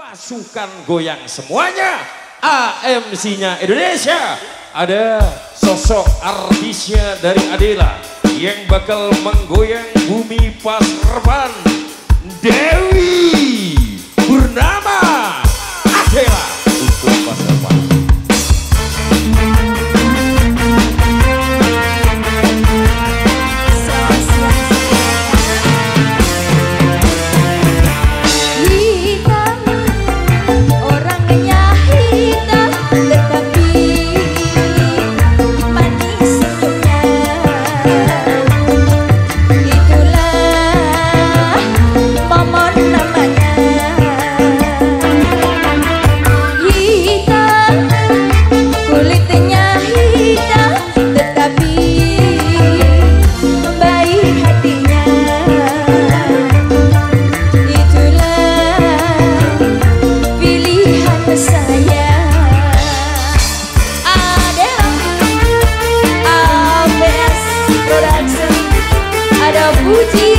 Pasukan goyang semuanya. AMC-nya Indonesia. Ada sosok artisnya dari Adela yang bakal menggoyang bumi Pasarban. Dewi bernama. Пора будет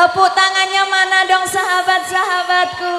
Tepuk tangannya mana dong sahabat-sahabatku?